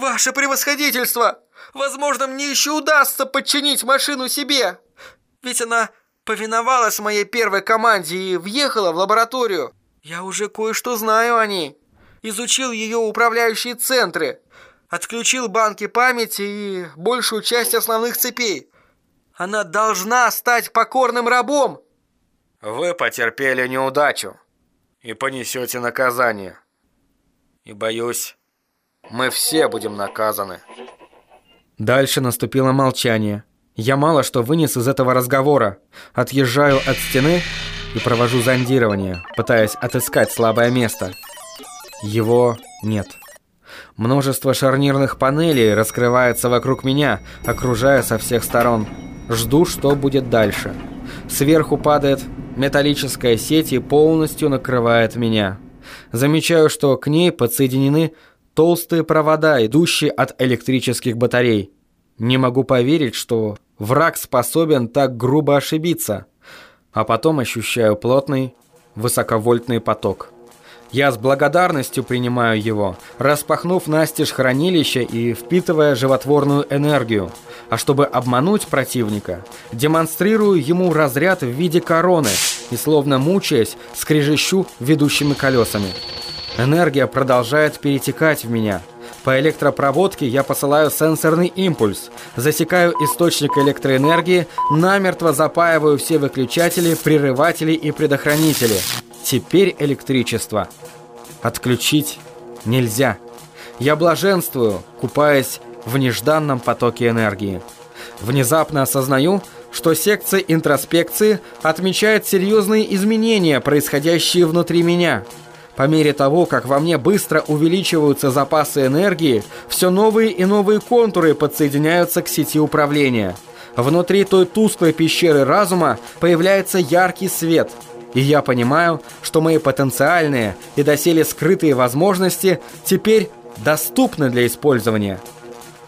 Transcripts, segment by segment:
«Ваше превосходительство! Возможно, мне еще удастся подчинить машину себе! Ведь она повиновалась моей первой команде и въехала в лабораторию. Я уже кое-что знаю о ней. Изучил ее управляющие центры, отключил банки памяти и большую часть основных цепей. Она должна стать покорным рабом!» «Вы потерпели неудачу и понесете наказание. И боюсь, мы все будем наказаны». Дальше наступило молчание. Я мало что вынес из этого разговора. Отъезжаю от стены и провожу зондирование, пытаясь отыскать слабое место. Его нет. Множество шарнирных панелей раскрывается вокруг меня, окружая со всех сторон. Жду, что будет дальше. Сверху падает металлическая сеть и полностью накрывает меня. Замечаю, что к ней подсоединены толстые провода, идущие от электрических батарей. Не могу поверить, что враг способен так грубо ошибиться. А потом ощущаю плотный, высоковольтный поток. Я с благодарностью принимаю его, распахнув настежь хранилище и впитывая животворную энергию. А чтобы обмануть противника, демонстрирую ему разряд в виде короны и, словно мучаясь, скрежещу ведущими колесами. Энергия продолжает перетекать в меня. По электропроводке я посылаю сенсорный импульс, засекаю источник электроэнергии, намертво запаиваю все выключатели, прерыватели и предохранители. Теперь электричество отключить нельзя. Я блаженствую, купаясь в нежданном потоке энергии. Внезапно осознаю, что секция интроспекции отмечает серьезные изменения, происходящие внутри меня – по мере того, как во мне быстро увеличиваются запасы энергии, все новые и новые контуры подсоединяются к сети управления. Внутри той тусклой пещеры разума появляется яркий свет, и я понимаю, что мои потенциальные и доселе скрытые возможности теперь доступны для использования.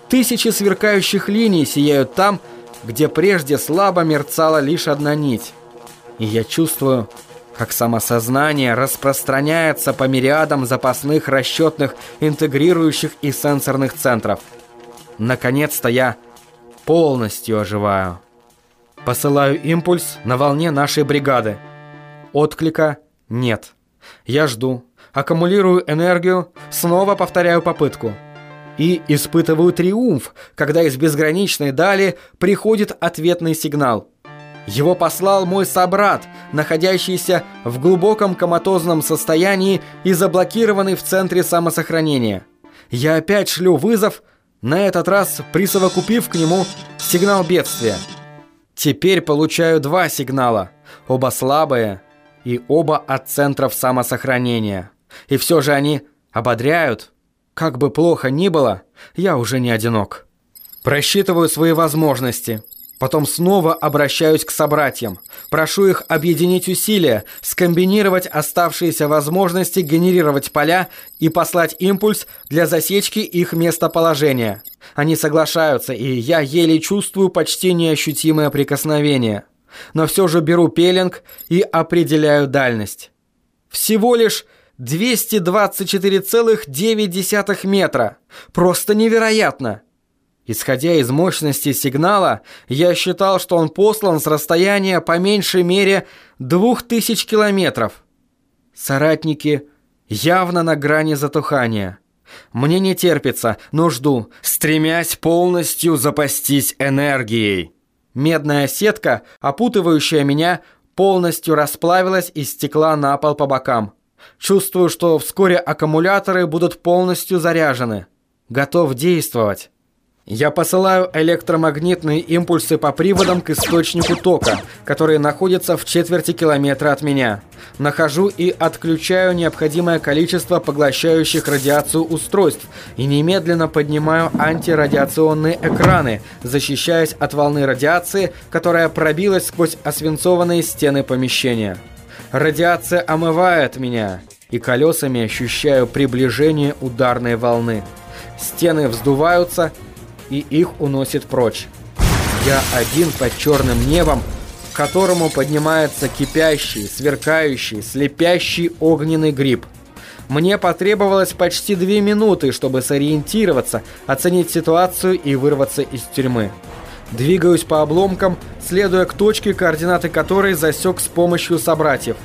Тысячи сверкающих линий сияют там, где прежде слабо мерцала лишь одна нить. И я чувствую, как самосознание распространяется по мириадам запасных расчетных, интегрирующих и сенсорных центров. Наконец-то я полностью оживаю. Посылаю импульс на волне нашей бригады. Отклика нет. Я жду, аккумулирую энергию, снова повторяю попытку. И испытываю триумф, когда из безграничной дали приходит ответный сигнал – его послал мой собрат, находящийся в глубоком коматозном состоянии и заблокированный в центре самосохранения. Я опять шлю вызов, на этот раз присовокупив к нему сигнал бедствия. Теперь получаю два сигнала, оба слабые и оба от центров самосохранения. И все же они ободряют. Как бы плохо ни было, я уже не одинок. Просчитываю свои возможности – Потом снова обращаюсь к собратьям. Прошу их объединить усилия, скомбинировать оставшиеся возможности генерировать поля и послать импульс для засечки их местоположения. Они соглашаются, и я еле чувствую почти неощутимое прикосновение. Но все же беру пеленг и определяю дальность. Всего лишь 224,9 метра. Просто невероятно! Исходя из мощности сигнала, я считал, что он послан с расстояния по меньшей мере двух тысяч километров. Соратники явно на грани затухания. Мне не терпится, но жду, стремясь полностью запастись энергией. Медная сетка, опутывающая меня, полностью расплавилась и стекла на пол по бокам. Чувствую, что вскоре аккумуляторы будут полностью заряжены. Готов действовать. Я посылаю электромагнитные импульсы по приводам к источнику тока, которые находятся в четверти километра от меня. Нахожу и отключаю необходимое количество поглощающих радиацию устройств и немедленно поднимаю антирадиационные экраны, защищаясь от волны радиации, которая пробилась сквозь освинцованные стены помещения. Радиация омывает меня, и колесами ощущаю приближение ударной волны. Стены вздуваются, и их уносит прочь. Я один под черным небом, к которому поднимается кипящий, сверкающий, слепящий огненный гриб. Мне потребовалось почти две минуты, чтобы сориентироваться, оценить ситуацию и вырваться из тюрьмы. Двигаюсь по обломкам, следуя к точке, координаты которой засек с помощью собратьев.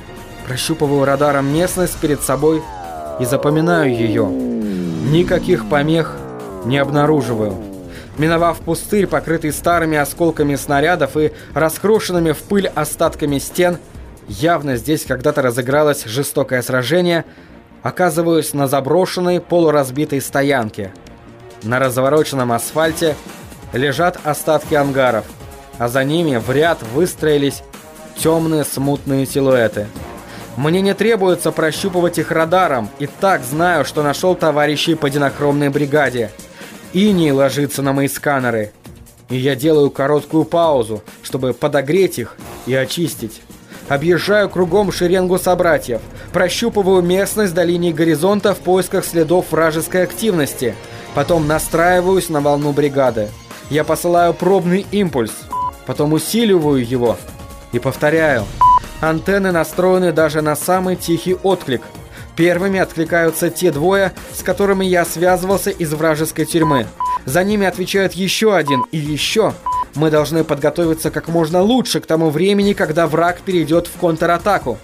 Прощупываю радаром местность перед собой и запоминаю ее. Никаких помех не обнаруживаю. Миновав пустырь, покрытый старыми осколками снарядов и раскрошенными в пыль остатками стен, явно здесь когда-то разыгралось жестокое сражение – оказываюсь на заброшенной полуразбитой стоянке. На развороченном асфальте лежат остатки ангаров, а за ними в ряд выстроились темные смутные силуэты. Мне не требуется прощупывать их радаром, и так знаю, что нашел товарищей по динохромной бригаде. Иней ложится на мои сканеры, и я делаю короткую паузу, чтобы подогреть их и очистить. Объезжаю кругом шеренгу собратьев, прощупываю местность до линии горизонта в поисках следов вражеской активности. Потом настраиваюсь на волну бригады. Я посылаю пробный импульс, потом усиливаю его и повторяю. Антенны настроены даже на самый тихий отклик. Первыми откликаются те двое, с которыми я связывался из вражеской тюрьмы. За ними отвечает еще один и еще. Мы должны подготовиться как можно лучше к тому времени, когда враг перейдет в контратаку.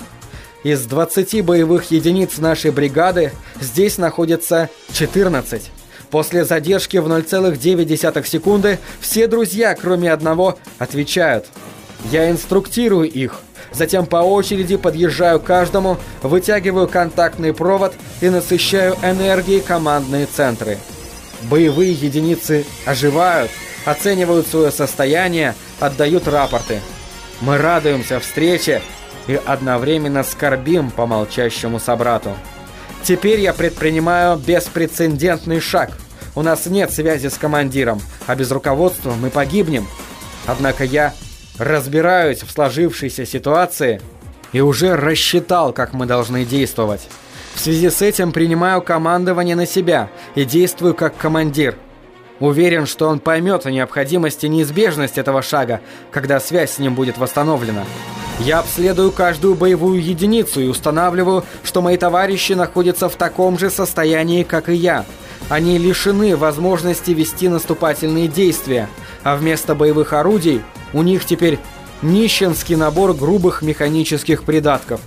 Из 20 боевых единиц нашей бригады здесь находится 14. После задержки в 0,9 секунды все друзья, кроме одного, отвечают. Я инструктирую их, затем по очереди подъезжаю к каждому, вытягиваю контактный провод и насыщаю энергией командные центры. Боевые единицы оживают, оценивают свое состояние, отдают рапорты. Мы радуемся встрече и одновременно скорбим по молчащему собрату. Теперь я предпринимаю беспрецедентный шаг. У нас нет связи с командиром, а без руководства мы погибнем. Однако я разбираюсь в сложившейся ситуации и уже рассчитал, как мы должны действовать. В связи с этим принимаю командование на себя и действую как командир. Уверен, что он поймет о необходимости и неизбежности этого шага, когда связь с ним будет восстановлена. Я обследую каждую боевую единицу и устанавливаю, что мои товарищи находятся в таком же состоянии, как и я. Они лишены возможности вести наступательные действия, а вместо боевых орудий у них теперь нищенский набор грубых механических придатков.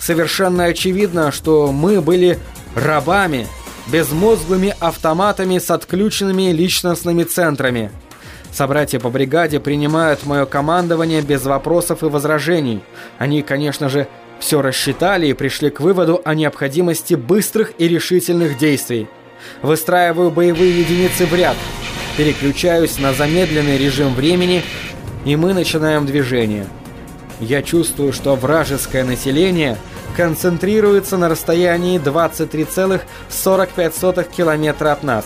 Совершенно очевидно, что мы были рабами, безмозглыми автоматами с отключенными личностными центрами – Собратья по бригаде принимают мое командование без вопросов и возражений. Они, конечно же, все рассчитали и пришли к выводу о необходимости быстрых и решительных действий. Выстраиваю боевые единицы в ряд, переключаюсь на замедленный режим времени, и мы начинаем движение. Я чувствую, что вражеское население концентрируется на расстоянии 23,45 километра от нас.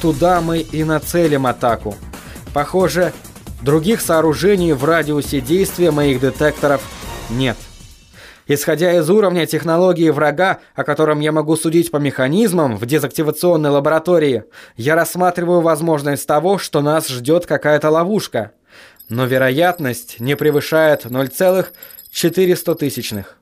Туда мы и нацелим атаку. Похоже, других сооружений в радиусе действия моих детекторов нет. Исходя из уровня технологии врага, о котором я могу судить по механизмам в дезактивационной лаборатории, я рассматриваю возможность того, что нас ждет какая-то ловушка. Но вероятность не превышает 0,400 тысячных.